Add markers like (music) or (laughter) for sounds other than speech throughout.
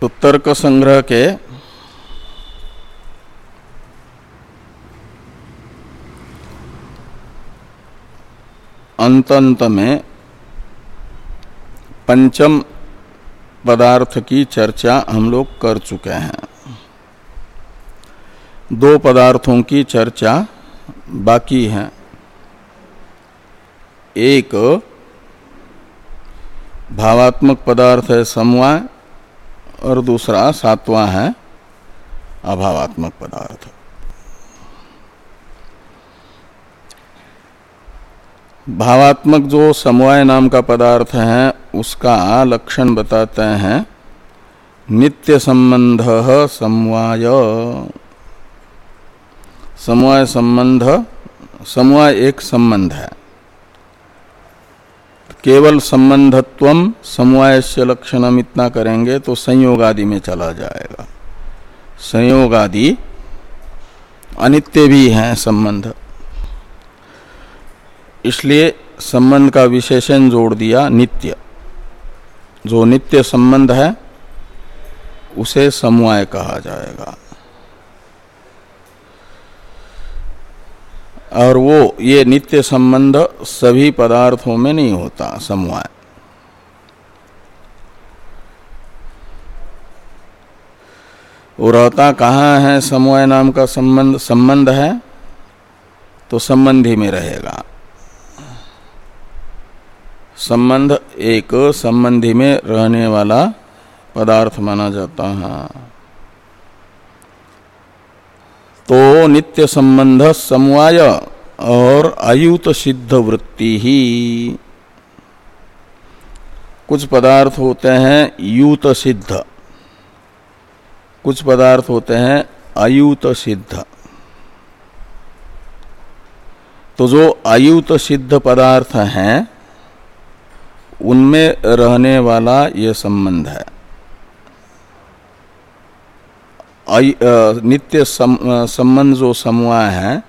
तो तर्क संग्रह के अंत में पंचम पदार्थ की चर्चा हम लोग कर चुके हैं। दो पदार्थों की चर्चा बाकी है। एक भावात्मक पदार्थ है समवाय और दूसरा सातवां है अभावात्मक पदार्थ। भावात्मक जो समवाय नाम का पदार्थ है, उसका लक्षण बताते हैं, नित्य संबंध समवाय। समवाय संबंध, समवाय एक संबंध है। केवल संबंधत्व समवाय से लक्षणम इतना करेंगे तो संयोग आदि में चला जाएगा। संयोग आदि अनित्य भी हैं संबंध। इसलिए संबंध का विशेषण जोड़ दिया नित्य। जो नित्य संबंध है, उसे समवाय कहा जाएगा। और वो, ये नित्य संबंध सभी पदार्थों में नहीं होता, समवाय। वो रहता कहाँ है, समवाय नाम का संबंध संबंध है तो संबंधी में रहेगा। संबंध एक संबंधी में रहने वाला पदार्थ माना जाता है। तो नित्य संबंध समवाय और अयुत सिद्ध वृत्ति ही। कुछ पदार्थ होते हैं युत सिद्ध। कुछ पदार्थ होते हैं अयुत सिद्ध। तो जो अयुत सिद्ध पदार्थ हैं, उनमें रहने वाला यह संबंध है। नित्य संबंध जो समूह है,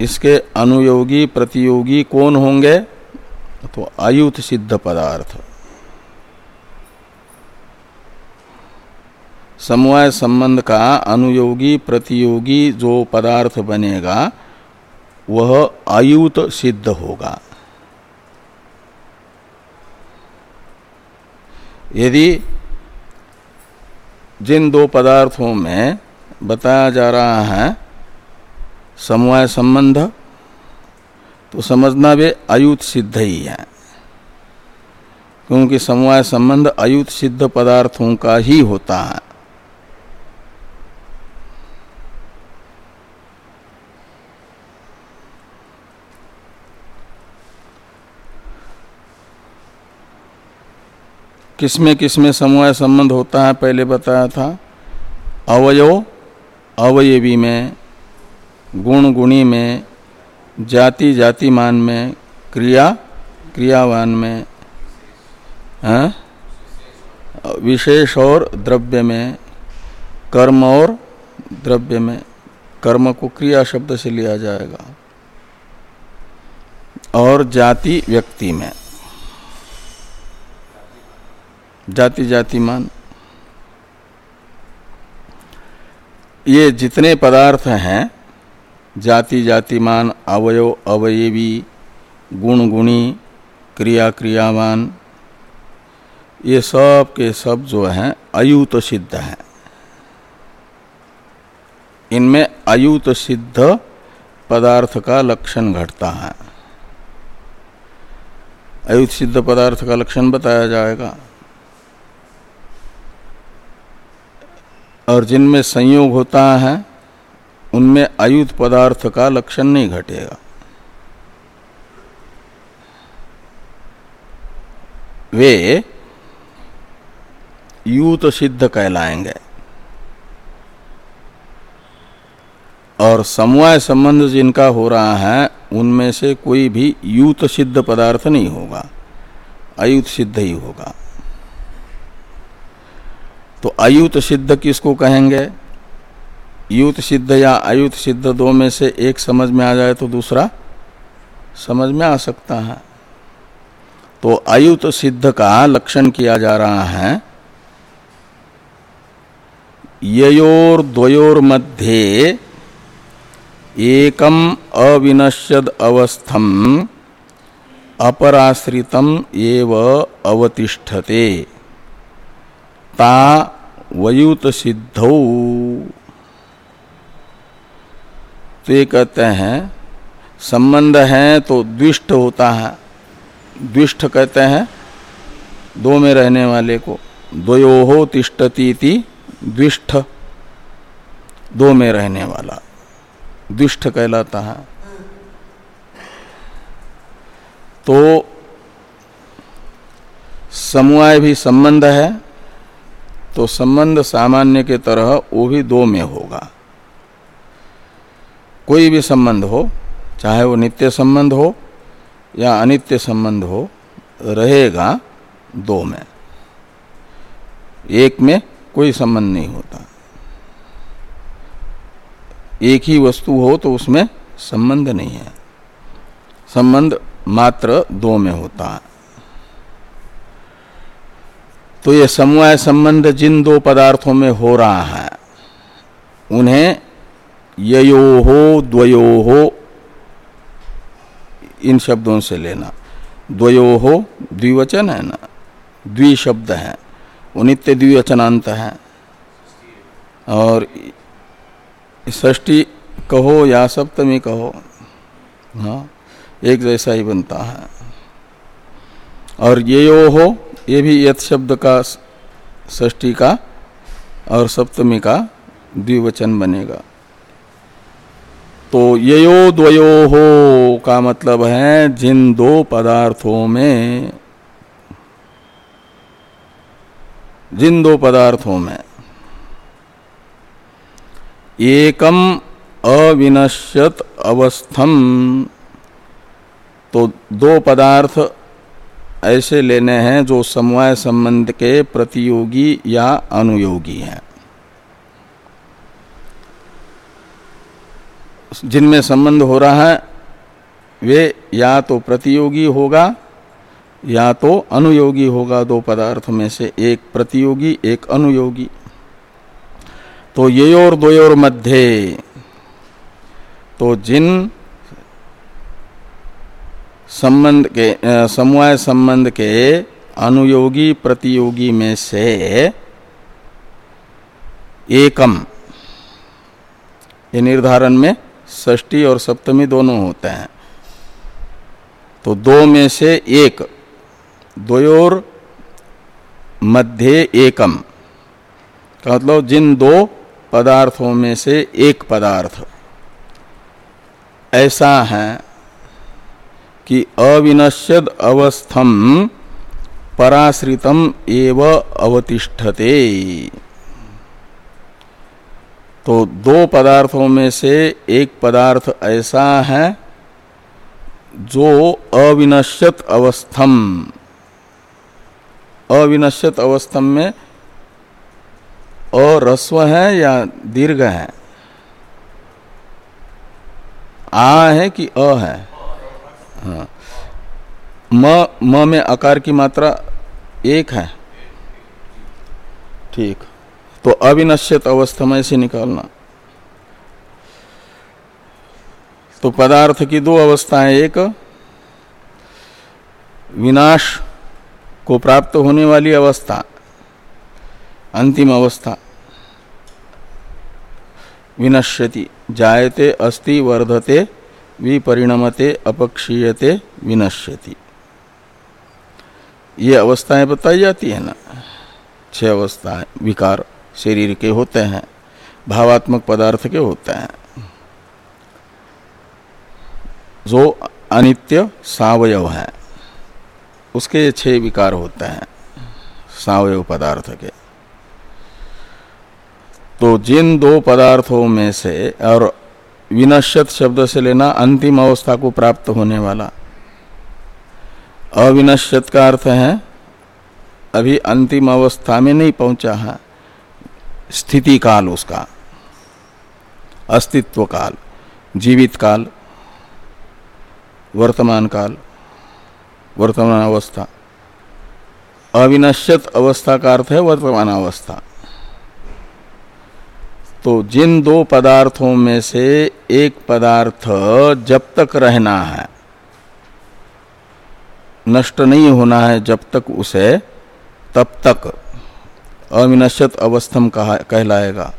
इसके अनुयोगी, प्रतियोगी कौन होंगे? तो आयुत सिद्ध पदार्थ। समवाय संबंध का अनुयोगी, प्रतियोगी जो पदार्थ बनेगा, वह आयुत सिद्ध होगा। यदि जिन दो पदार्थों में बताया जा रहा है, समवाय संबंध तो समझना भी अयुत सिद्ध ही है। क्योंकि समवाय संबंध अयुत सिद्ध पदार्थों का ही होता है। किसमें किसमें समवाय संबंध होता है, पहले बताया था। अवयव, अवयवी में, गुण गुणी में, जाति जातिमान में, क्रिया, क्रियावान में, है? विशेष और द्रव्य में, कर्म और द्रव्य में, कर्म को क्रिया शब्द से लिया जाएगा। और जाति व्यक्ति में। जाति जातिमान ये जितने पदार्थ हैं जाति जातिमान अवयव, अवयवी गुण गुणी क्रिया क्रियावान ये सब के सब जो हैं, अयुत सिद्ध हैं। इनमें अयुत सिद्ध पदार्थ का लक्षण घटता है। अयुत सिद्ध पदार्थ का लक्षण बताया जाएगा। और जिनमें संयोग होता है, उनमें अयुत पदार्थ का लक्षण नहीं घटेगा। वे यूत सिद्ध कहलाएँगे। और समवाय संबंध जिनका हो रहा है, उनमें से कोई भी यूत सिद्ध पदार्थ नहीं होगा, अयुत सिद्ध ही होगा। तो अयुत सिद्ध किसको कहेंगे? युत सिद्ध या अयुत सिद्ध दो में से एक समझ में आ जाए तो दूसरा समझ में आ सकता है। तो अयुत सिद्ध का लक्षण किया जा रहा है योर द्वयोर मध्य एकम अविनश्यद अवस्थम अपराश्रितम एव अवतिष्ठते। ता वयुत सिद्धौ। तो ये कहते हैं, संबंध है तो द्विष्ट होता है। द्विष्ट कहते हैं, दो में रहने वाले को, द्वयो हो तिष्ठती द्विष्ठ। दो में रहने वाला द्विष्ट कहलाता है। तो समवाय भी संबंध है तो संबंध सामान्य के तरह वो भी दो में होगा। कोई भी संबंध हो, चाहे वो नित्य संबंध हो या अनित्य संबंध हो, रहेगा दो में। एक में कोई संबंध नहीं होता। एक ही वस्तु हो तो उसमें संबंध नहीं है। संबंध मात्र दो में होता है। तो ये समवाय संबंध जिन दो पदार्थों में हो रहा है, उन्हें यो हो द्वयो हो इन शब्दों से लेना। द्वयो हो द्विवचन है ना? द्वि शब्द है। वो नित्य द्विवचनांत है। और षष्टी कहो या सप्तमी कहो हाँ एक जैसा ही बनता है। और ये यो हो ये भी यथ शब्द का षष्टी का और सप्तमी का द्विवचन बनेगा। तो यो द्वयो हो का मतलब है जिन दो पदार्थों में, जिन दो पदार्थों में, एकम अविनश्यत अवस्थम तो दो पदार्थ ऐसे लेने हैं जो समवाय संबंध के प्रतियोगी या अनुयोगी हैं। जिनमें संबंध हो रहा है, वे या तो प्रतियोगी होगा, या तो अनुयोगी होगा दो पदार्थ में से एक प्रतियोगी, एक अनुयोगी। तो ये और द्वयोर मध्य। तो जिन संबंध के समवाय संबंध के अनुयोगी प्रतियोगी में से एकम। ये निर्धारण में षष्ठी और सप्तमी दोनों होते हैं। तो दो में से एक, द्वयोर मध्य एकम। का मतलब जिन दो पदार्थों में से एक पदार्थ। ऐसा है। कि अविनश्यद अवस्थम पराश्रितम एव अवतिष्ठते। तो दो पदार्थों में से एक पदार्थ ऐसा है जो अविनश्यत अवस्थम। अविनश्यत अवस्थम में अरस्व है या दीर्घ है? आ है कि अ है? हाँ। म म में आकार की मात्रा एक है। ठीक। तो अविनश्यत अवस्था में से निकालना। तो पदार्थ की दो अवस्थाएँ, एक विनाश को प्राप्त होने वाली अवस्था, अंतिम अवस्था, विनश्यति, जायते, अस्ति, वर्धते विपरिणमते, अपक्षीयते, विनश्यति। ये अवस्थाएँ बताई जाती है ना? छह अवस्थाएँ विकार शरीर के होते हैं, भावात्मक पदार्थ के होते हैं। जो अनित्य सावयव है, उसके ये छह विकार होते हैं, सावयव पदार्थ के। तो जिन दो पदार्थों में से और विनश्यत शब्द से लेना अंतिम अवस्था को प्राप्त होने वाला। अविनश्यत का अर्थ है, अभी अंतिम अवस्था में नहीं पहुँचा है। स्थिति काल उसका। अस्तित्व काल, जीवित काल, वर्तमान काल, वर्तमान अवस्था। अविनश्यत अवस्था का अर्थ है वर्तमान अवस्था। तो जिन दो पदार्थों में से एक पदार्थ जब तक रहना है, नष्ट नहीं होना है जब तक उसे, तब तक अविनश्यत अवस्थम कहा, कहलाएगा।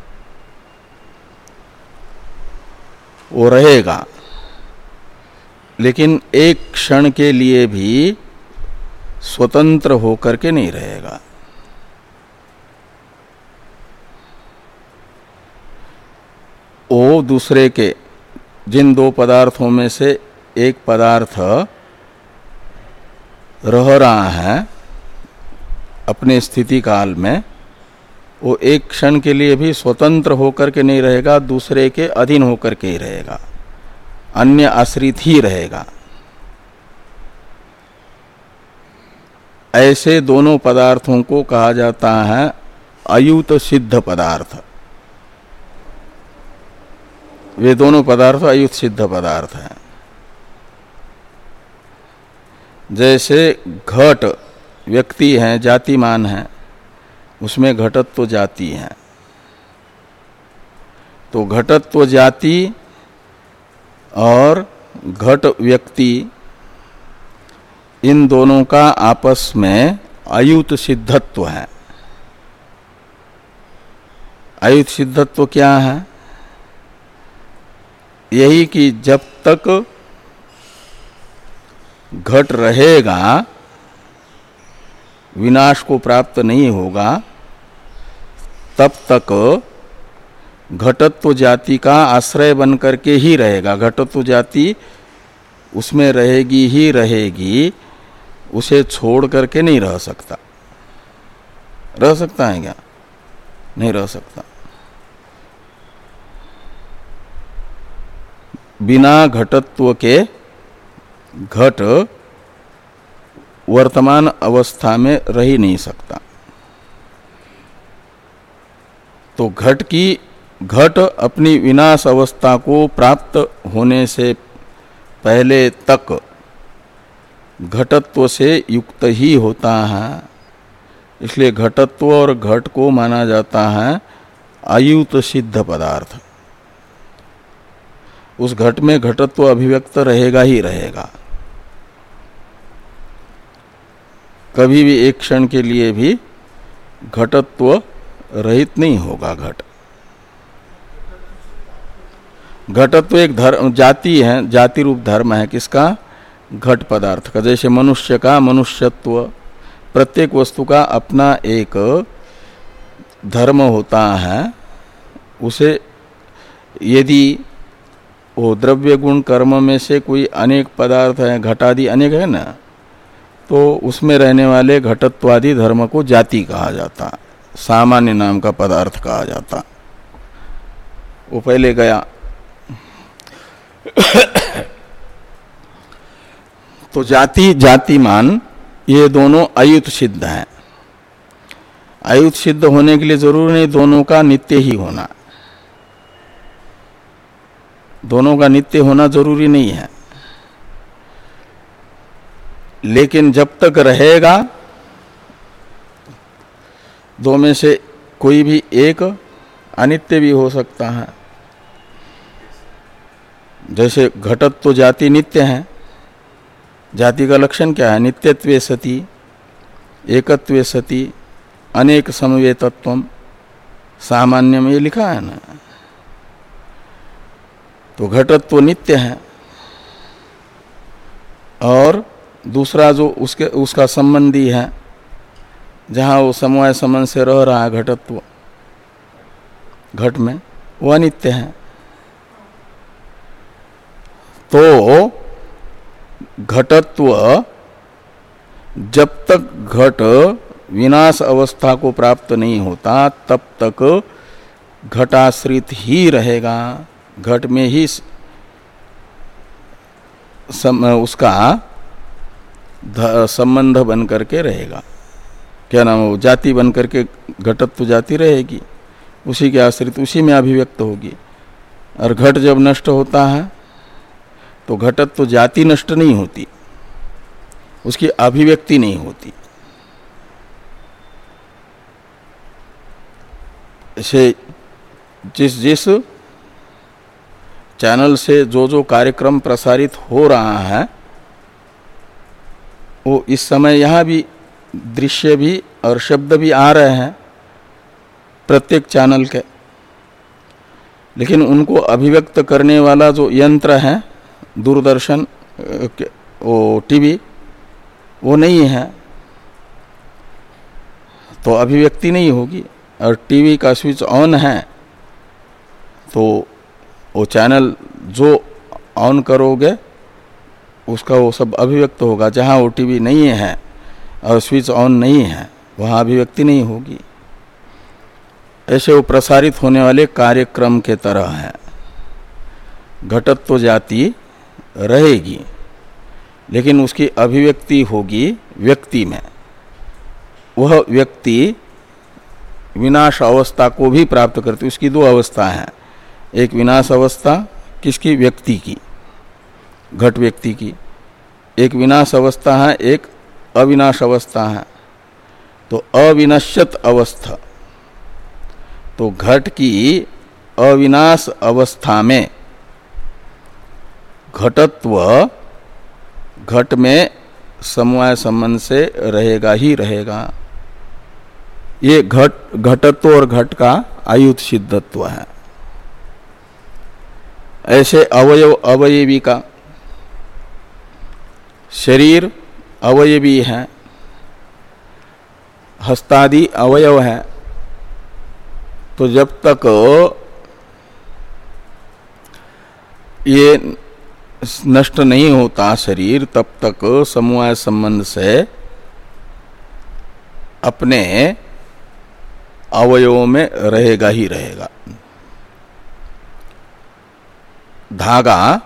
वो रहेगा। लेकिन एक क्षण के लिए भी स्वतंत्र होकर के नहीं रहेगा। वो दूसरे के, जिन दो पदार्थों में से एक पदार्थ रह रहा है, अपने स्थिति काल में, वो एक क्षण के लिए भी स्वतंत्र होकर के नहीं रहेगा, दूसरे के अधीन होकर के ही रहेगा। अन्य आश्रित ही रहेगा। ऐसे दोनों पदार्थों को कहा जाता है, अयुत सिद्ध पदार्थ। वे दोनों पदार्थ अयुत सिद्ध पदार्थ हैं। जैसे घट व्यक्ति हैं, जातिमान हैं, उसमें घटत्व तो जाति है। तो घटत्व जाति और घट व्यक्ति, इन दोनों का आपस में अयुत सिद्धत्व है। अयुत सिद्धत्व क्या है? यही कि जब तक घट रहेगा, विनाश को प्राप्त नहीं होगा, तब तक घटत्व जाति का आश्रय बन करके ही रहेगा। घटत्व जाति उसमें रहेगी ही रहेगी, उसे छोड़ करके नहीं रह सकता। रह सकता है क्या? नहीं रह सकता। बिना घटत्व के घट वर्तमान अवस्था में रह ही नहीं सकता। तो घट की, घट अपनी विनाश अवस्था को प्राप्त होने से पहले तक घटत्व से युक्त ही होता है। इसलिए घटत्व और घट को माना जाता है अयुत सिद्ध पदार्थ। उस घट में घटत्व अभिव्यक्त रहेगा ही रहेगा। कभी भी एक क्षण के लिए भी घटत्व रहित नहीं होगा घट। घटत्व एक धर्म, जाति है, जाति रूप धर्म है किसका? घट पदार्थ का। जैसे मनुष्य का मनुष्यत्व, प्रत्येक वस्तु का अपना एक धर्म होता है, उसे यदि वो द्रव्य गुण कर्म में से कोई अनेक पदार्थ है, घटादि अनेक है ना? तो उसमें रहने वाले घटत्वादि धर्म को जाति कहा जाता, सामान्य नाम का पदार्थ कहा जाता। वो पहले गया। (coughs) तो जाति, जातिमान, ये दोनों अयुत सिद्ध हैं। अयुत सिद्ध होने के लिए ज़रूर नहीं, दोनों का नित्य ही होना। दोनों का नित्य होना ज़रूरी नहीं है। लेकिन जब तक रहेगा, दो में से कोई भी एक अनित्य भी हो सकता है। जैसे घटत तो जाति नित्य है। जाति का लक्षण क्या है? नित्यत्व सती, एकत्व सती, अनेक समवे तत्व सामान्य में ये लिखा है ना। तो घटत्व नित्य है। और दूसरा जो उसके, उसका संबंधी है, जहाँ वो समवाय संबंध से रह रहा है घटत्व, घट में, वो अनित्य है। तो घटत्व जब तक घट विनाश अवस्था को प्राप्त नहीं होता, तब तक घटाश्रित ही रहेगा। घट में ही सम, उसका संबंध बन करके रहेगा। क्या नाम वो? जाति बन करके घटत्व जाति रहेगी। उसी के आश्रित उसी में अभिव्यक्त होगी। और घट जब नष्ट होता है तो घटत्व जाति नष्ट नहीं होती। उसकी अभिव्यक्ति नहीं होती। से जिस जिस चैनल से जो जो कार्यक्रम प्रसारित हो रहा है, वो इस समय यहाँ भी दृश्य भी और शब्द भी आ रहे हैं प्रत्येक चैनल के। लेकिन उनको अभिव्यक्त करने वाला जो यंत्र है, दूरदर्शन वो टीवी, वो नहीं है। तो अभिव्यक्ति नहीं होगी और टीवी का स्विच ऑन है तो वो चैनल जो ऑन करोगे, उसका वो सब अभिव्यक्त होगा, जहाँ टीवी नहीं है और स्विच ऑन नहीं है, वहाँ अभिव्यक्ति नहीं होगी। ऐसे वो प्रसारित होने वाले कार्यक्रम के तरह है। घटत तो जाति रहेगी, लेकिन उसकी अभिव्यक्ति होगी व्यक्ति में। वह व्यक्ति विनाश अवस्था को भी प्राप्त करती उसकी दो अवस्था है। एक विनाश अवस्था किसकी? व्यक्ति की। घट व्यक्ति की। एक विनाश अवस्था है, एक अविनाश अवस्था है। तो अविनश्यत अवस्था। तो घट की अविनाश अवस्था में घटत्व घट में समवाय संबंध से रहेगा ही रहेगा। ये घट, घटत्व और घट का आयुत सिद्धत्व है। ऐसे अवयव अवयवी का शरीर अवयवी है, हस्तादि अवयव है तो जब तक ये नष्ट नहीं होता शरीर, तब तक समवाय संबंध से अपने अवयवों में रहेगा ही रहेगा। धागा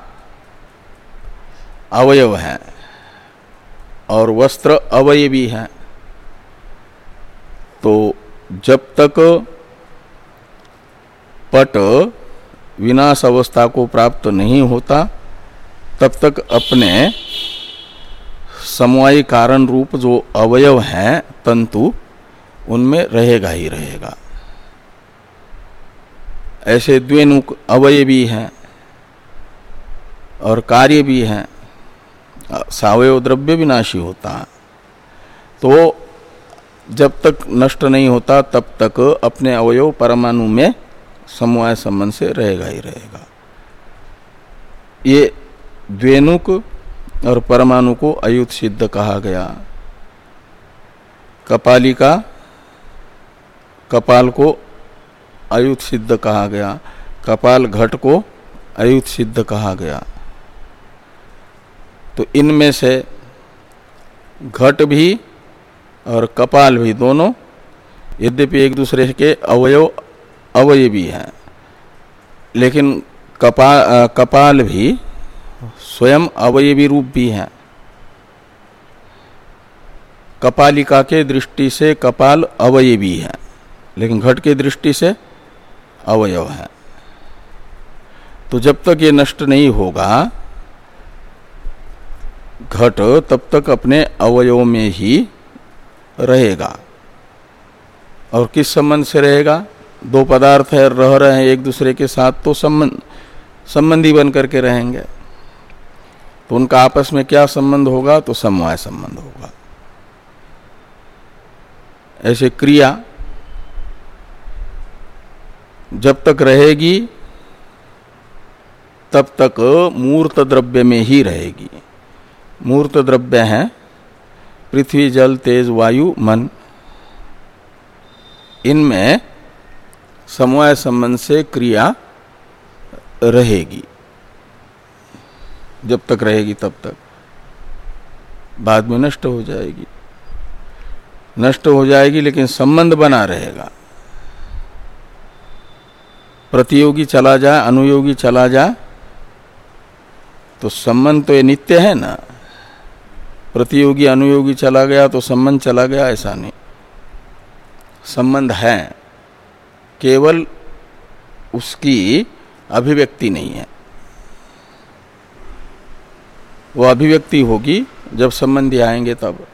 अवयव है और वस्त्र अवयवी है। तो जब तक पट विनाश अवस्था को प्राप्त नहीं होता, तब तक अपने समवायी कारण रूप जो अवयव हैं, तंतु, उनमें रहेगा ही रहेगा। ऐसे द्वेनुक अवयवी हैं। और कार्य भी हैं। सावयव द्रव्य विनाशी होता है। तो जब तक नष्ट नहीं होता, तब तक अपने अवयव परमाणु में समवाय संबंध से रहेगा ही रहेगा। ये द्वेनुक और परमाणु को अयुत सिद्ध कहा गया। कपालिका, कपाल को अयुत सिद्ध कहा गया। कपाल घट को अयुत सिद्ध कहा गया। तो इनमें से घट भी और कपाल भी दोनों यद्यपि एक दूसरे के अवयव अवयवी हैं। लेकिन कपाल कपाल भी स्वयं अवयवी रूप भी हैं। कपालिका के दृष्टि से कपाल अवयवी है, लेकिन घट के दृष्टि से अवयव है। तो जब तक ये नष्ट नहीं होगा घट तब तक अपने अवयव में ही रहेगा। और किस संबंध से रहेगा? दो पदार्थ है, रह रहे हैं एक दूसरे के साथ तो संबंध, संबंधी बन करके रहेंगे। तो उनका आपस में क्या संबंध होगा? तो समवाय संबंध होगा। ऐसे क्रिया जब तक रहेगी, तब तक मूर्त द्रव्य में ही रहेगी। मूर्त द्रव्य है। पृथ्वी, जल, तेज, वायु, मन। इनमें समवाय संबंध से क्रिया रहेगी। जब तक रहेगी तब तक। बाद में नष्ट हो जाएगी। नष्ट हो जाएगी, लेकिन संबंध बना रहेगा। प्रतियोगी चला जाए, अनुयोगी चला जाए तो संबंध तो ये नित्य है ना? प्रतियोगी, अनुयोगी चला गया तो संबंध चला गया, ऐसा नहीं। संबंध है, केवल उसकी अभिव्यक्ति नहीं है। वो अभिव्यक्ति होगी, जब संबंधी आएँगे तब।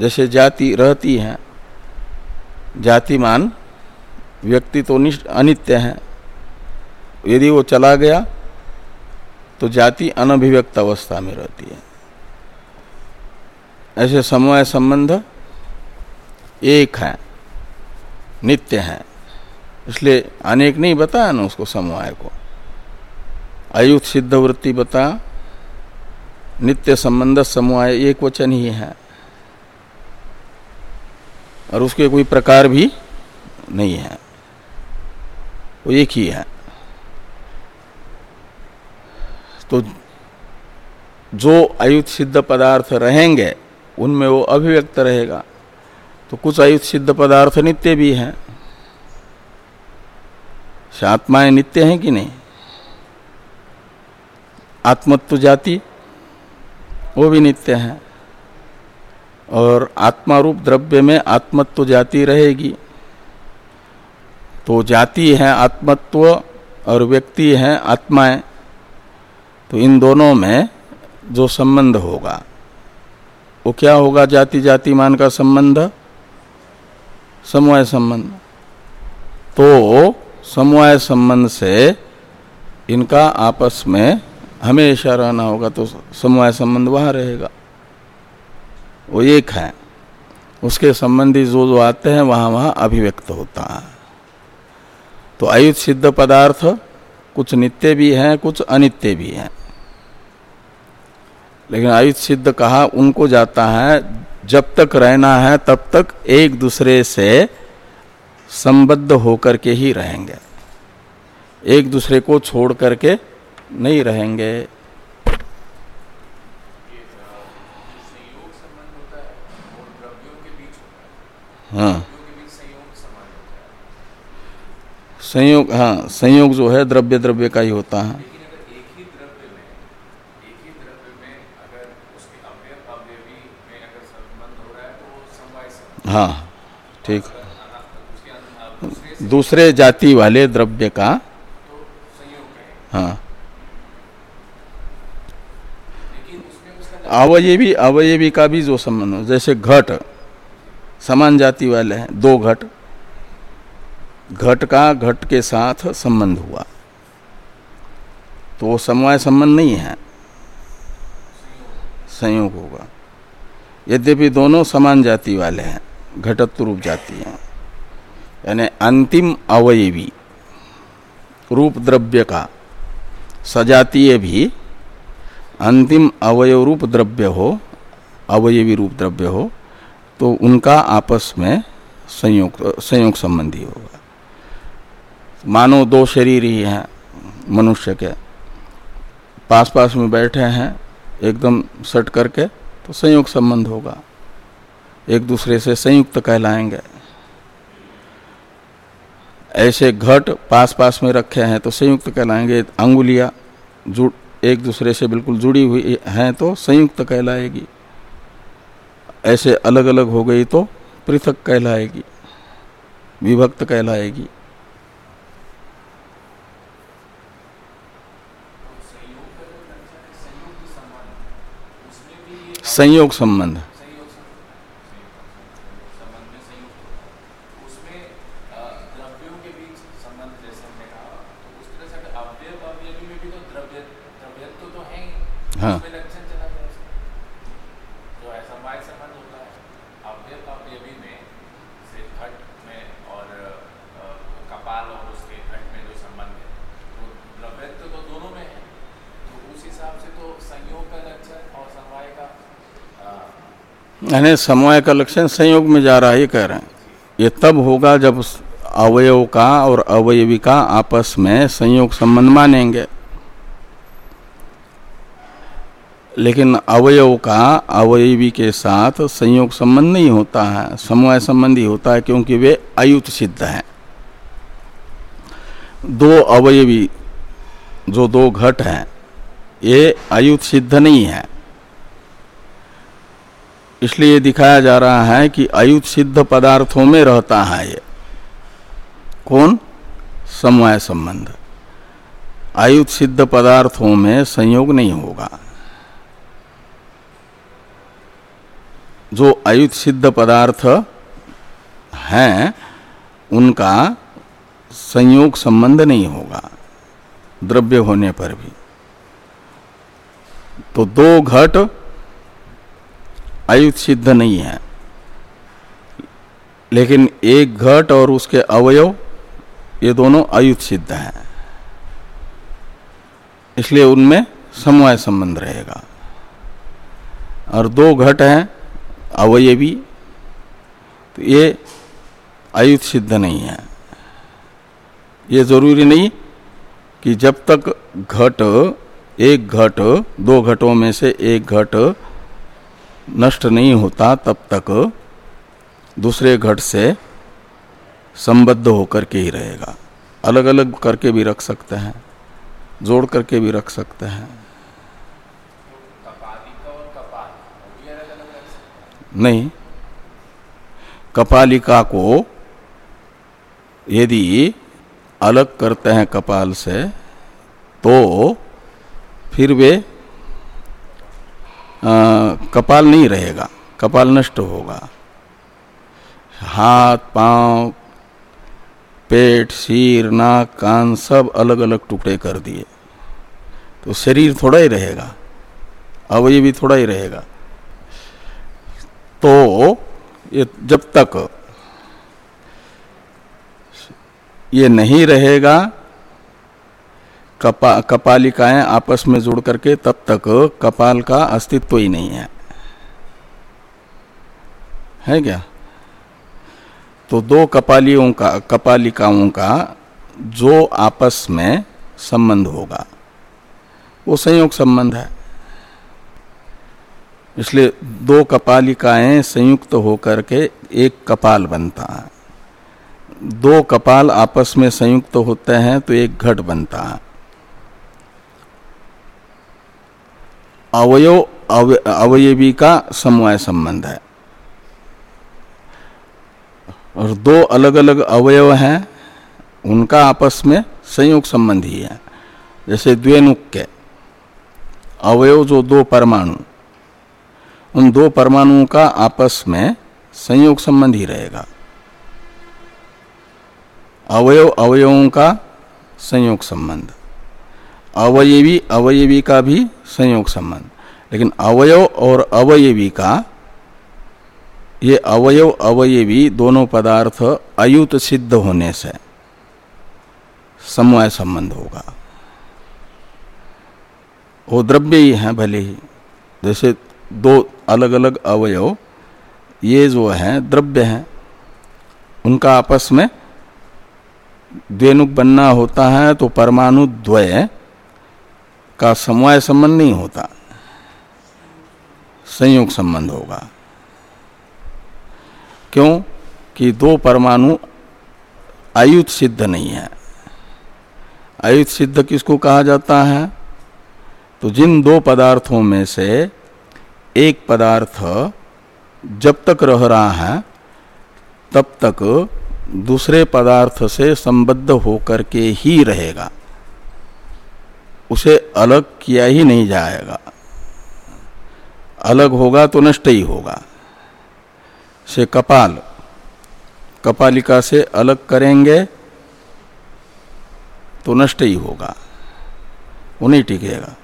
जैसे जाति रहती है, जातिमान व्यक्ति तो अनित्य है। यदि वो चला गया तो जाति अनभिव्यक्त अवस्था में रहती है। ऐसे समवाय संबंध एक है, नित्य है। इसलिए अनेक नहीं बताया ना उसको समवाय को। अयुत सिद्ध वृत्ति बता, नित्य संबंध समवाय एक वचन ही है। और उसके कोई प्रकार भी नहीं है। वो एक ही है। तो जो अयुत सिद्ध पदार्थ रहेंगे उनमें वो अभिव्यक्त रहेगा। तो कुछ अयुत सिद्ध पदार्थ नित्य भी हैं। आत्माएँ नित्य हैं कि नहीं? आत्मत्व जाति, वो भी नित्य है। और आत्मा रूप द्रव्य में आत्मत्व जाति रहेगी। तो जाति है आत्मत्व और व्यक्ति है आत्माएँ। तो इन दोनों में जो संबंध होगा वो क्या होगा? जाति जाति मान का संबंध, समवाय संबंध। तो समवाय संबंध से इनका आपस में हमेशा रहना होगा तो समवाय संबंध वहाँ रहेगा। वो एक है। उसके संबंधी जो जो आते हैं, वहाँ वहाँ अभिव्यक्त होता है। तो अयुत सिद्ध पदार्थ, कुछ नित्य भी हैं, कुछ अनित्य भी हैं। लेकिन आयुष सिद्ध कहा, उनको जाता है, जब तक रहना है, तब तक एक दूसरे से संबद्ध होकर के ही रहेंगे। एक दूसरे को छोड़ करके नहीं रहेंगे। हाँ। संयोग हाँ संयोग जो है द्रव्य द्रव्य का ही होता है। हाँ ठीक। दूसरे जाति वाले द्रव्य का हाँ। अवयवी अवयवी का भी जो संबंध हो, जैसे घट, समान जाति वाले हैं, दो घट। घट का, घट के साथ संबंध हुआ। तो वो समवाय संबंध नहीं है। संयोग होगा। यद्यपि दोनों समान जाति वाले हैं। घटत्व रूप जाती है। यानी अंतिम अवयवी रूप द्रव्य का, सजातीय भी, अंतिम अवयव रूप द्रव्य हो अवयवी रूप द्रव्य हो तो उनका आपस में संयोग संयोग संबंधी होगा। मानो दो शरीर ही हैं मनुष्य के पास पास में बैठे हैं, एकदम सट करके तो संयोग संबंध होगा। एक दूसरे से संयुक्त कहलाएँगे। ऐसे घट पास पास में रखे हैं तो संयुक्त कहलाएँगे। अंगुलियाँ जुड़, एक दूसरे से बिल्कुल जुड़ी हुई हैं तो संयुक्त कहलाएगी। ऐसे अलग अलग हो गई तो पृथक कहलाएगी, विभक्त कहलाएगी। संयोग संबंध। यानी समवाय का लक्षण संयोग में जा रहा है कह रहे हैं। ये तब होगा जब अवयव का और अवयवी का आपस में संयोग संबंध मानेंगे। लेकिन अवयव का अवयवी के साथ संयोग संबंध नहीं होता है, समवाय संबंधी होता है, क्योंकि वे अयुत सिद्ध हैं। दो अवयवी, जो दो घट हैं, ये अयुत सिद्ध नहीं है। इसलिए ये दिखाया जा रहा है कि अयुत सिद्ध पदार्थों में रहता है ये। कौन? समवाय संबंध। अयुत सिद्ध पदार्थों में संयोग नहीं होगा। जो अयुत सिद्ध पदार्थ हैं, उनका संयोग संबंध नहीं होगा, द्रव्य होने पर भी। तो दो घट अयुत सिद्ध नहीं है। लेकिन एक घट और उसके अवयव, ये दोनों अयुत सिद्ध हैं। इसलिए उनमें समवाय संबंध रहेगा। और दो घट हैं, अवयवी तो ये अयुत सिद्ध नहीं है। ये ज़रूरी नहीं कि जब तक घट, एक घट, दो घटों में से एक घट नष्ट नहीं होता तब तक दूसरे घट से संबद्ध होकर के ही रहेगा। अलग अलग करके भी रख सकते हैं, जोड़ करके भी रख सकते हैं। नहीं, कपालिका को यदि अलग करते हैं कपाल से तो फिर वे कपाल नहीं रहेगा, कपाल नष्ट होगा। हाथ, पाँव, पेट, सिर, नाक, कान सब अलग अलग टुकड़े कर दिए। तो शरीर थोड़ा ही रहेगा, अवयवी भी थोड़ा ही रहेगा। तो ये जब तक ये नहीं रहेगा कपा, कपालिकाएँ आपस में जुड़ करके तब तक कपाल का अस्तित्व ही नहीं है। है क्या? तो दो कपालियों का, कपालिकाओं का जो आपस में संबंध होगा, वो संयोग संबंध है। इसलिए दो कपालिकाएँ संयुक्त होकर के एक कपाल बनता है। दो कपाल आपस में संयुक्त होते हैं तो एक घट बनता है। अवयव अवयवी का समवाय संबंध है। और दो अलग अलग अवयव हैं, उनका आपस में संयोग संबंध ही। है जैसे द्वेनुक के अवयव जो दो परमाणु, उन दो परमाणुओं का आपस में संयोग संबंध ही रहेगा। अवयव अवयवों का संयोग संबंध। अवयवी अवयवी का भी संयोग संबंध। लेकिन अवयव और अवयवी का, ये अवयव, अवयवी दोनों पदार्थ अयुत सिद्ध होने से समवाय संबंध होगा। वो द्रव्य ही है भले ही। जैसे दो अलग अलग अवयव, ये जो है, द्रव्य हैं, उनका आपस में द्वेनुक बनना होता है तो परमाणु द्वय का समवाय संबंध नहीं होता। संयोग संबंध होगा। क्यों? कि दो परमाणु आयुत सिद्ध नहीं है। आयुत सिद्ध किसको कहा जाता है? तो जिन दो पदार्थों में से एक पदार्थ जब तक रह रहा है, तब तक दूसरे पदार्थ से संबद्ध होकर के ही रहेगा। उसे अलग किया ही नहीं जाएगा। अलग होगा तो नष्ट ही होगा। से कपाल, कपालिका से अलग करेंगे तो नष्ट ही होगा। वो नहीं टिकेगा।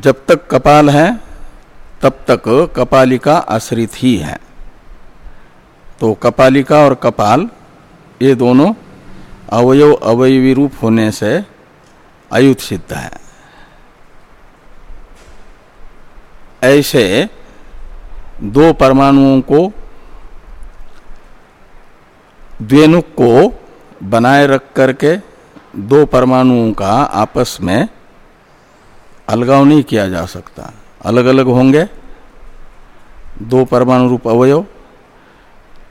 जब तक कपाल है, तब तक कपालिका आश्रित ही है। तो कपालिका और कपाल, ये दोनों अवयव अवयवी रूप होने से अयुत सिद्ध है। ऐसे दो परमाणुओं को द्वेनुक को बनाए रख करके दो परमाणुओं का आपस में अलगाव नहीं किया जा सकता। अलग अलग होंगे, दो परमाणु रूप अवयव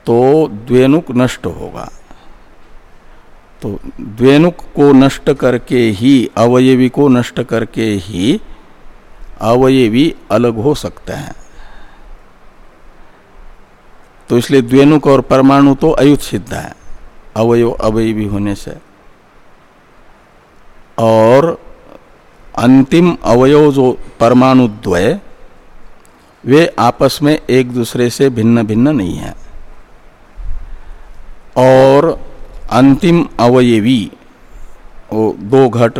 तो द्वेनुक नष्ट होगा। तो द्वेनुक को नष्ट करके ही, अवयवी को नष्ट करके ही अवयवी अलग हो सकते हैं। तो इसलिए द्वेनुक और परमाणु तो अयुत सिद्ध है, अवयव अवयवी होने से। और अंतिम अवयव जो परमाणु द्वय, वे आपस में एक दूसरे से भिन्न भिन्न नहीं है। और अंतिम अवयवी, वो दो घट,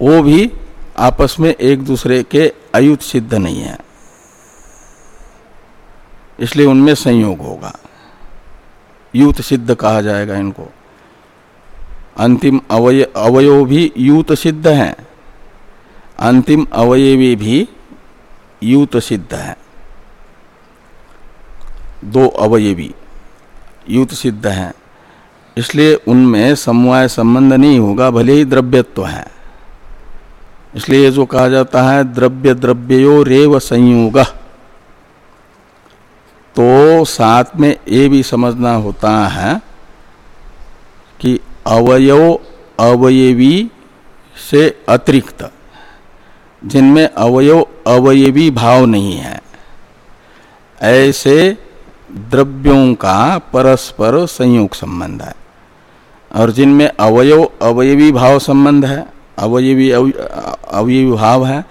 वो भी आपस में एक दूसरे के अयुत सिद्ध नहीं है। इसलिए उनमें संयोग होगा। युत सिद्ध कहा जाएगा इनको। अंतिम अवय अवयव भी युत सिद्ध है। अंतिम अवयवी भी युत सिद्ध है। दो अवयवी। युत सिद्ध है। इसलिए उनमें समवाय संबंध नहीं होगा, भले ही द्रव्यत्व है। इसलिए जो कहा जाता है, द्रव्य द्रव्यो रेव संयोग। तो साथ में ये भी समझना होता है कि अवयव अवयवी से अतिरिक्त, जिनमें अवयव अवयवी भाव नहीं है, ऐसे द्रव्यों का परस्पर संयोग संबंध है। और जिनमें अवयव, अवयवी भाव संबंध है, अवयवी अवयवी भाव है,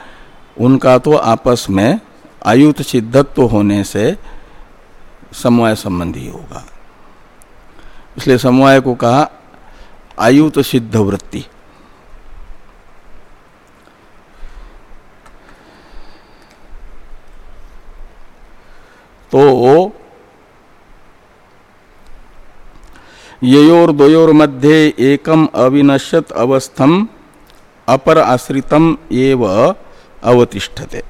उनका तो आपस में आयुत सिद्धत्व होने से समवाय संबंधी होगा। इसलिए समवाय को कहा आयुत सिद्ध वृत्ति। तो योर द्वयोर मध्य एकम अविनश्यत अवस्थम अपर आश्रितम एव अवतिष्ठते।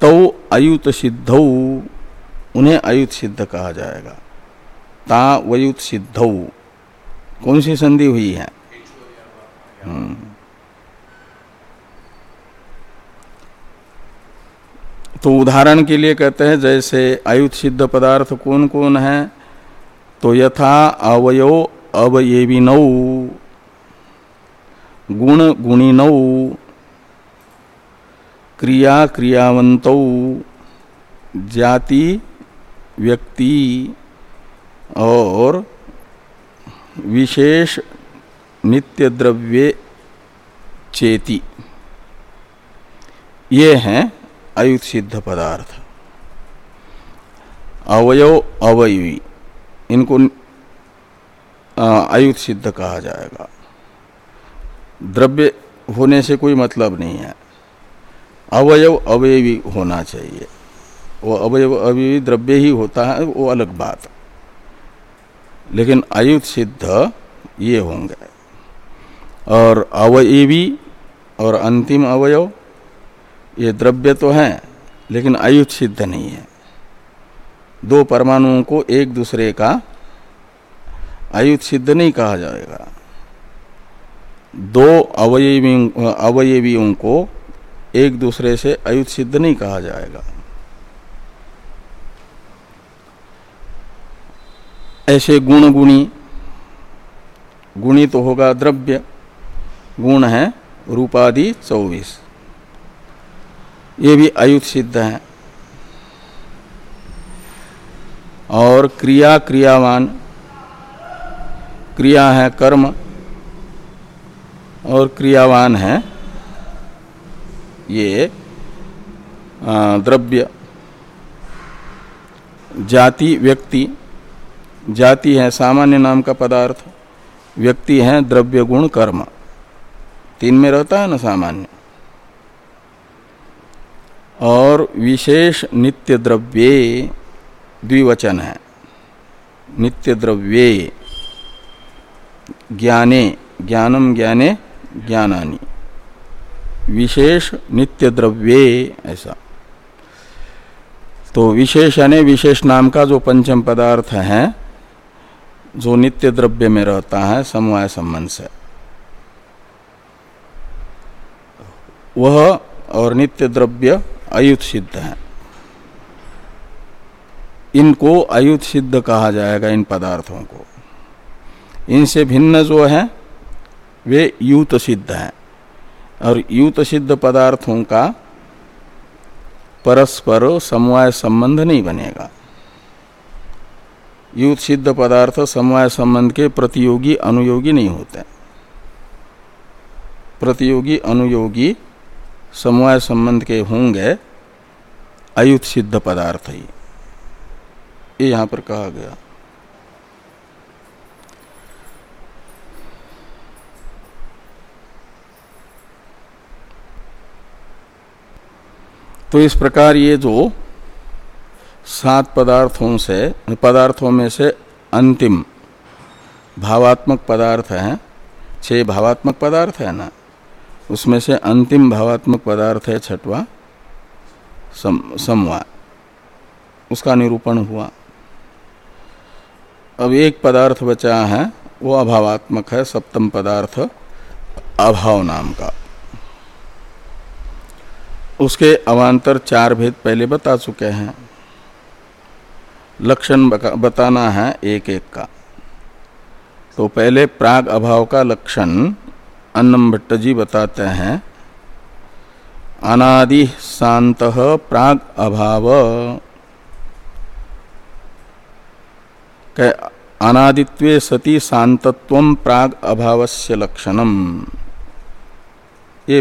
तो अयुत सिद्ध उन्हें अयुत सिद्ध कहा जाएगा। ता वयुत सिद्ध कौन सी संधि हुई है? हम्म। तो उदाहरण के लिए कहते हैं, जैसे आयुत सिद्ध पदार्थ कौन कौन है? तो यथा अवयो अवयविनौ। गुण गुणिनौ। क्रिया क्रियावंत जाति व्यक्ति और विशेष नित्य द्रव्य चेति। ये हैं अयुत सिद्ध पदार्थ। अवयव अवयवी। इनको अयुत सिद्ध कहा जाएगा। द्रव्य होने से कोई मतलब नहीं है। अवयव अवयवी होना चाहिए। वो अवयव अवयवी द्रव्य ही होता है, वो अलग बात। लेकिन आयुत सिद्ध ये होंगे। और अवयवी और अंतिम अवयव, ये द्रव्य तो हैं, लेकिन आयुत सिद्ध नहीं है। दो परमाणुओं को एक दूसरे का आयुत सिद्ध नहीं कहा जाएगा। दो अवयवी, अवयवियों को एक दूसरे से अयुत सिद्ध नहीं कहा जाएगा। ऐसे गुण गुणी गुणी तो होगा द्रव्य। गुण है रूपादि चौबीस। ये भी अयुत सिद्ध है। और क्रिया क्रियावान, क्रिया है कर्म और क्रियावान है ये द्रव्य, जाति, व्यक्ति। जाति है सामान्य नाम का पदार्थ, व्यक्ति है द्रव्य गुण कर्म। तीन में रहता है ना सामान्य। और विशेष नित्य द्रव्ये द्विवचन है। नित्य द्रव्ये ज्ञाने ज्ञानम ज्ञाने, ज्ञानानी। विशेष नित्य द्रव्ये ऐसा। तो विशेष यानी विशेष नाम का जो पंचम पदार्थ है, जो नित्य द्रव्य में रहता है, समवाय संबंध से। वह और नित्य द्रव्य अयुत सिद्ध है। इनको अयुत सिद्ध कहा जाएगा इन पदार्थों को। इनसे भिन्न जो है, वे युत सिद्ध है। और युत सिद्ध पदार्थों का परस्पर समवाय संबंध नहीं बनेगा। युत सिद्ध पदार्थ समवाय संबंध के प्रतियोगी अनुयोगी नहीं होते। प्रतियोगी अनुयोगी समवाय संबंध के होंगे अयुत सिद्ध पदार्थ ही। ये यहाँ पर कहा गया। तो इस प्रकार ये जो सात पदार्थों से पदार्थों में से अंतिम भावात्मक पदार्थ है छह भावात्मक पदार्थ है ना उसमें से अंतिम भावात्मक पदार्थ है छठवा सम, समवा। उसका निरूपण हुआ। अब एक पदार्थ बचा है, वो अभावात्मक है, सप्तम पदार्थ, अभाव नाम का। उसके अवान्तर चार भेद पहले बता चुके हैं। लक्षण बताना है एक एक का। तो पहले प्राग अभाव का लक्षण अन्नम भट्ट जी बताते हैं। अनादि शांत प्राग अभाव। अनादित्वे सती शांतत्व प्राग अभावस्य लक्षणम। ये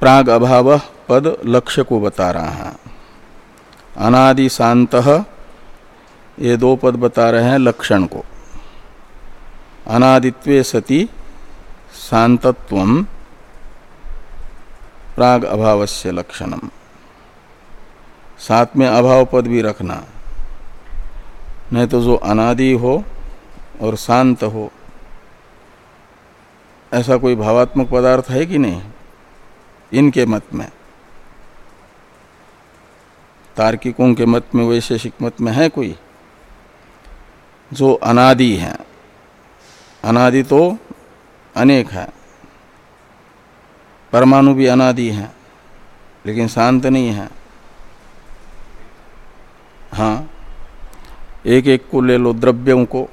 प्राग अभाव पद लक्ष्य को बता रहा है। अनादि शांत ये दो पद बता रहे हैं लक्षण को। अनादित्वे सती शांतत्व प्राग अभावस्य लक्षणम। साथ में अभाव पद भी रखना। नहीं तो जो अनादि हो और शांत हो। ऐसा कोई भावात्मक पदार्थ है कि नहीं? इनके मत में। तार्किकों के मत में, वैशेषिक मत में है कोई? जो अनादि है। अनादि तो अनेक है। परमाणु भी अनादि है, लेकिन शांत नहीं है। हाँ एक एक को ले लो द्रव्यों को।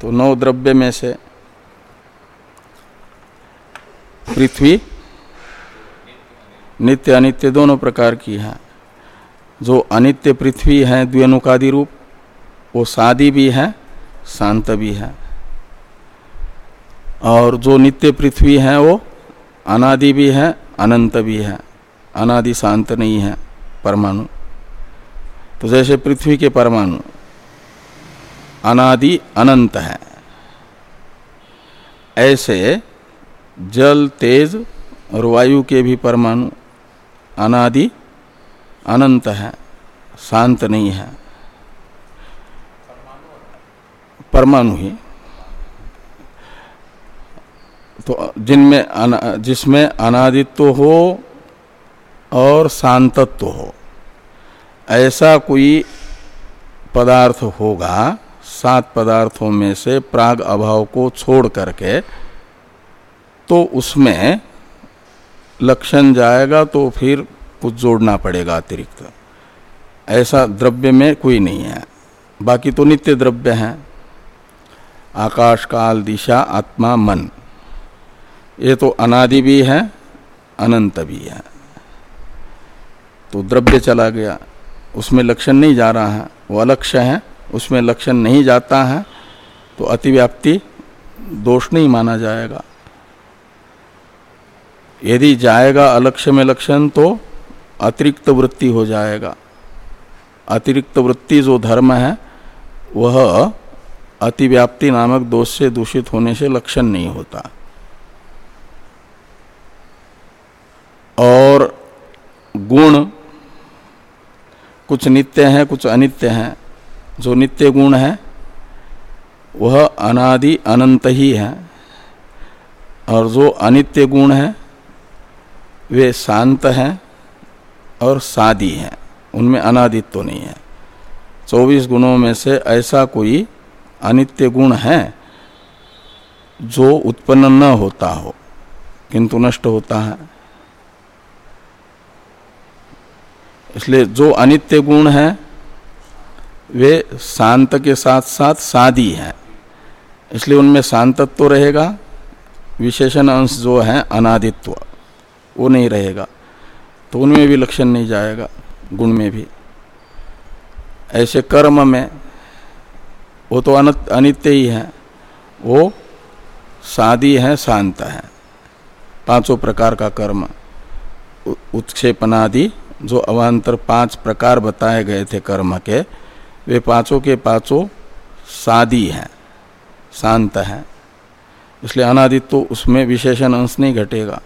तो नौ द्रव्य में से पृथ्वी, नित्य अनित्य दोनों प्रकार की है। जो अनित्य पृथ्वी है द्व्यनुकादि रूप, वो सादी भी है, शांत भी है। और जो नित्य पृथ्वी है, वो अनादि भी है, अनंत भी है। अनादि शांत नहीं है, परमाणु। तो जैसे पृथ्वी के परमाणु अनादि अनंत है। ऐसे जल तेज और वायु के भी परमाणु अनादि अनंत है शांत नहीं है। परमाणु ही। तो जिनमें अना, जिसमें अनादित्व हो और शांतत्व हो ऐसा कोई पदार्थ होगा सात पदार्थों में से प्राग अभाव को छोड़ करके तो उसमें लक्षण जाएगा तो फिर कुछ जोड़ना पड़ेगा अतिरिक्त। ऐसा द्रव्य में कोई नहीं है। बाकी तो नित्य द्रव्य हैं। आकाश, काल, दिशा, आत्मा, मन। ये तो अनादि भी है, अनंत भी है। तो द्रव्य चला गया। उसमें लक्षण नहीं जा रहा है। वो अलक्ष्य है। उसमें लक्षण नहीं जाता है तो अतिव्याप्ति दोष नहीं माना जाएगा। यदि जाएगा अलक्ष्य में लक्षण तो अतिरिक्त वृत्ति हो जाएगा। अतिरिक्त वृत्ति जो धर्म है, वह अतिव्याप्ति नामक दोष से दूषित होने से लक्षण नहीं होता। और गुण, कुछ नित्य हैं, कुछ अनित्य हैं जो नित्य गुण है, वह अनादि अनंत ही है। और जो अनित्य गुण है, वे शांत हैं और सादी हैं। उनमें अनादित्व तो नहीं है। चौबीस गुणों में से ऐसा कोई अनित्य गुण है, जो उत्पन्न न होता हो, किंतु नष्ट होता है। इसलिए जो अनित्य गुण है वे शांत के साथ साथ सादी है। इसलिए उनमें शांतत्व तो रहेगा, विशेषण अंश जो है, अनादित्व, वो नहीं रहेगा। तो उनमें भी लक्षण नहीं जाएगा, गुण में भी। ऐसे कर्म में वो तो अनित्य ही है, वो सादी है, शांत है। पाँचों प्रकार का कर्म उत्क्षेपनादि जो अवान्तर पाँच प्रकार बताए गए थे कर्म के वे पाँचों के पाँचों सादी हैं शांत हैं। इसलिए अनादित्व तो उसमें विशेषण अंश नहीं घटेगा।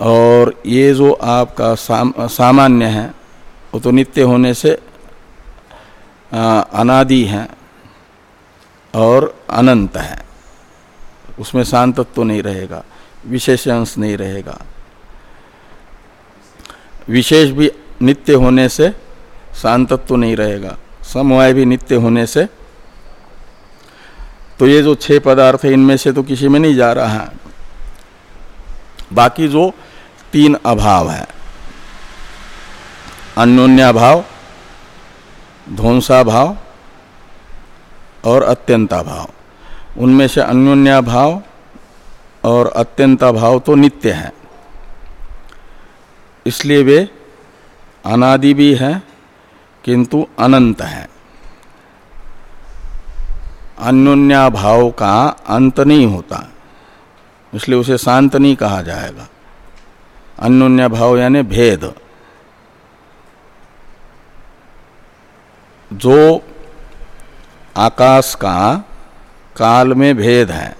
और ये जो आपका साम, सामान्य है वो तो नित्य होने से अनादि है और अनंत है। उसमें शांतत्व तो नहीं रहेगा विशेष अंश नहीं रहेगा। विशेष भी नित्य होने से शांतत्व तो नहीं रहेगा। समवाय भी नित्य होने से। तो ये जो छह पदार्थ है, इनमें से तो किसी में नहीं जा रहा है। बाकी जो तीन अभाव है, अन्योन्या भाव ध्वंसा भाव और अत्यंता भाव उनमें से अन्योन्या भाव और अत्यंता भाव तो नित्य है। इसलिए वे अनादि भी है किंतु अनंत है। अन्योन्या भाव का अंत नहीं होता, इसलिए उसे शांत नहीं कहा जाएगा। अन्योन्या भाव यानी भेद। जो आकाश का काल में भेद है,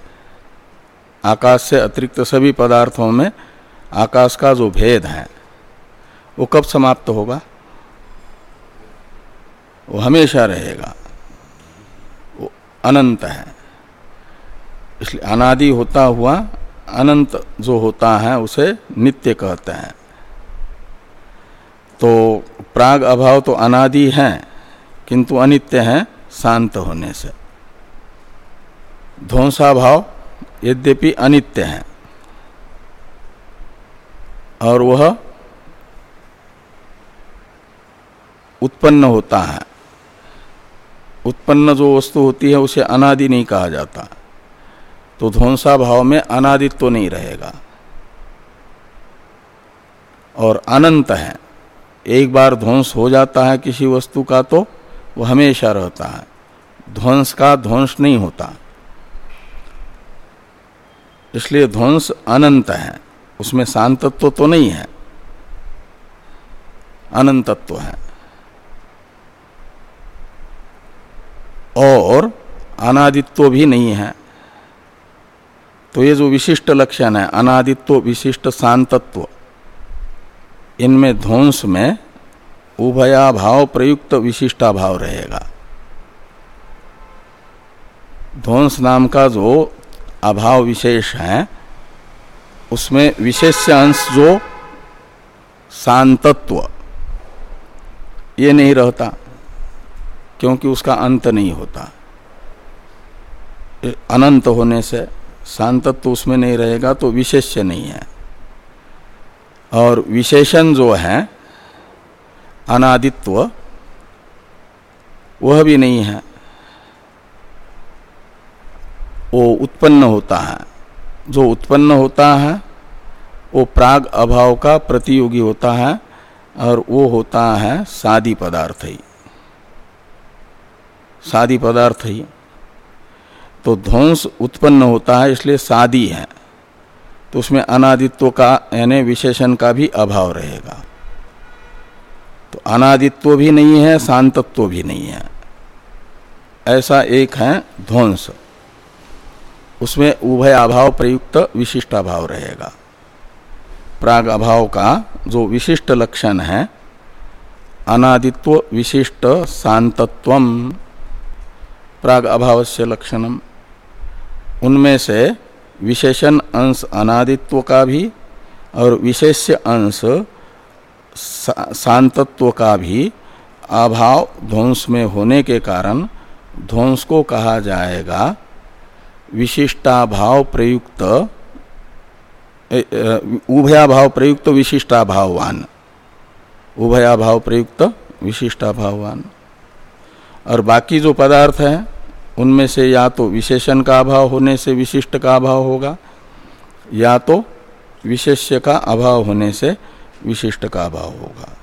आकाश से अतिरिक्त सभी पदार्थों में आकाश का जो भेद है, वो कब समाप्त होगा? वो हमेशा रहेगा। वो अनंत है। इसलिए अनादि होता हुआ अनंत जो होता है, उसे नित्य कहते हैं। तो प्राग अभाव तो अनादि है, किंतु अनित्य है शांत होने से। ध्वंसा भाव यद्यपि अनित्य है। और वह उत्पन्न होता है। उत्पन्न जो वस्तु होती है, उसे अनादि नहीं कहा जाता। तो ध्वंसा भाव में अनादित्व तो नहीं रहेगा। और अनंत है। एक बार ध्वंस हो जाता है किसी वस्तु का तो वह हमेशा रहता है। ध्वंस का ध्वंस नहीं होता। इसलिए ध्वंस अनंत है। उसमें शांतत्व तो नहीं है। अनंतत्व है। और अनादित्व भी नहीं है। तो ये जो विशिष्ट लक्षण है, अनादित्व, विशिष्ट शांतत्व, इनमें ध्वंस में उभया भाव प्रयुक्त विशिष्टा भाव रहेगा। ध्वंस नाम का जो अभाव विशेष है, उसमें विशेष अंश जो शांतत्व, ये नहीं रहता। क्योंकि उसका अंत नहीं होता। अनंत होने से शांतत्व तो उसमें नहीं रहेगा तो विशेष्य नहीं है। और विशेषण जो है, अनादित्व, वह भी नहीं है। वो उत्पन्न होता है। जो उत्पन्न होता है, वो प्राग अभाव का प्रतियोगी होता है, और वो होता है सादी पदार्थ ही। सादी पदार्थ ही। तो ध्वंस उत्पन्न होता है, इसलिए सादी है। तो उसमें अनादित्व का, यानी विशेषण का भी अभाव रहेगा। तो अनादित्व भी नहीं है, शांतत्व भी नहीं है। ऐसा एक है ध्वंस। उसमें उभय अभाव प्रयुक्त विशिष्ट अभाव रहेगा। प्राग अभाव का जो विशिष्ट लक्षण है, अनादित्व विशिष्ट शांतत्व प्राग अभाव से लक्षणम। उनमें से विशेषण अंश अनादित्व का भी और विशेष्य अंश शांतत्व का भी अभाव ध्वंस में होने के कारण ध्वंस को कहा जाएगा। विशिष्टाभाव प्रयुक्त उभयाभाव प्रयुक्त विशिष्टाभाववान। उभयाभाव प्रयुक्त विशिष्टाभाववान। और बाकी जो पदार्थ है, उनमें से या तो विशेषण का अभाव होने से विशिष्ट का अभाव होगा, या तो विशेष्य का अभाव होने से विशिष्ट का अभाव होगा।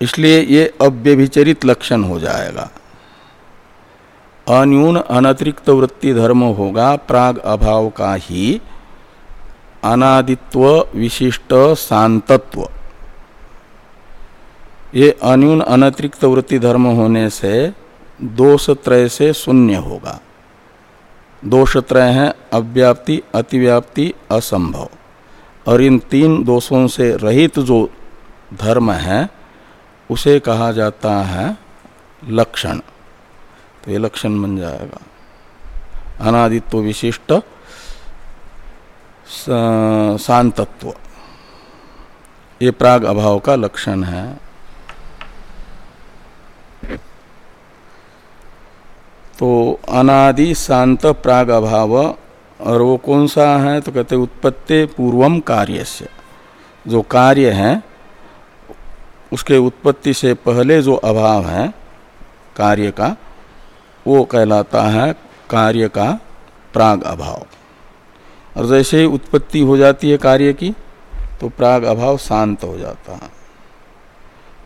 इसलिए ये अव्यभिचरित लक्षण हो जाएगा। अन्यून अनतिरिक्त वृत्ति धर्म होगा, प्राग अभाव का ही अनादित्व विशिष्ट शांतत्व। ये अन्यून अनतिरिक्त वृत्ति धर्म होने से दोष त्रय से शून्य होगा। दोष त्रय है अव्याप्ति, अतिव्याप्ति, असंभव। और इन तीन दोषों से रहित जो धर्म है, उसे कहा जाता है लक्षण। तो ये लक्षण बन जाएगा। अनादित्व विशिष्ट शांतत्व। ये प्राग अभाव का लक्षण है। तो अनादि शांत प्राग अभाव और वो कौन सा है? तो कहते उत्पत्ति पूर्वम कार्य से जो कार्य है, उसके उत्पत्ति से पहले जो अभाव है, कार्य का, वो कहलाता है कार्य का प्राग अभाव और जैसे ही उत्पत्ति हो जाती है कार्य की तो प्राग अभाव शांत हो जाता है।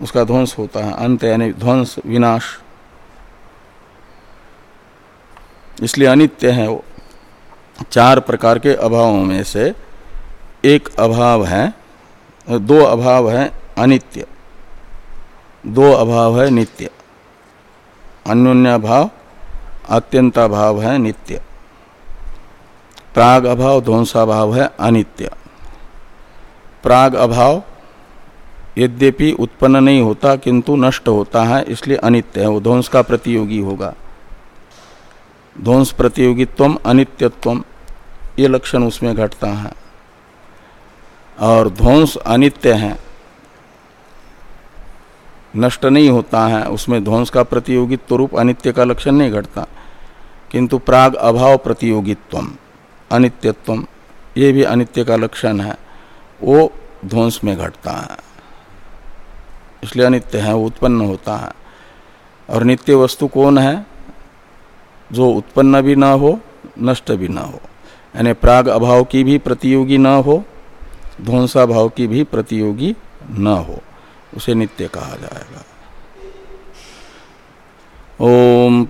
उसका ध्वंस होता है, अंत यानी ध्वंस विनाश। इसलिए अनित्य है वो। चार प्रकार के अभावों में से एक अभाव है, दो अभाव है अनित्य। दो अभाव है नित्य। अन्योन्य भाव अत्यंता भाव है नित्य। प्राग अभाव, ध्वंसाभाव है अनित्य। प्राग अभाव, यद्यपि उत्पन्न नहीं होता, किंतु नष्ट होता है, इसलिए अनित्य है। वो ध्वंस का प्रतियोगी होगा। ध्वंस प्रतियोगित्व अनित्यत्व ये लक्षण उसमें घटता है। और ध्वंस अनित्य है, नष्ट नहीं होता है, उसमें ध्वंस का प्रतियोगित्व रूप अनित्य का लक्षण नहीं घटता। किंतु प्राग अभाव प्रतियोगित्व अनित्यत्व ये भी अनित्य का लक्षण है, वो ध्वंस में घटता है। इसलिए अनित्य है उत्पन्न होता है। और नित्य वस्तु कौन है? जो उत्पन्न भी ना हो, नष्ट भी ना हो। यानी प्राग अभाव की भी प्रतियोगी ना हो ध्वंसा भाव की भी प्रतियोगी ना हो। उसे नित्य कहा जाएगा। ओम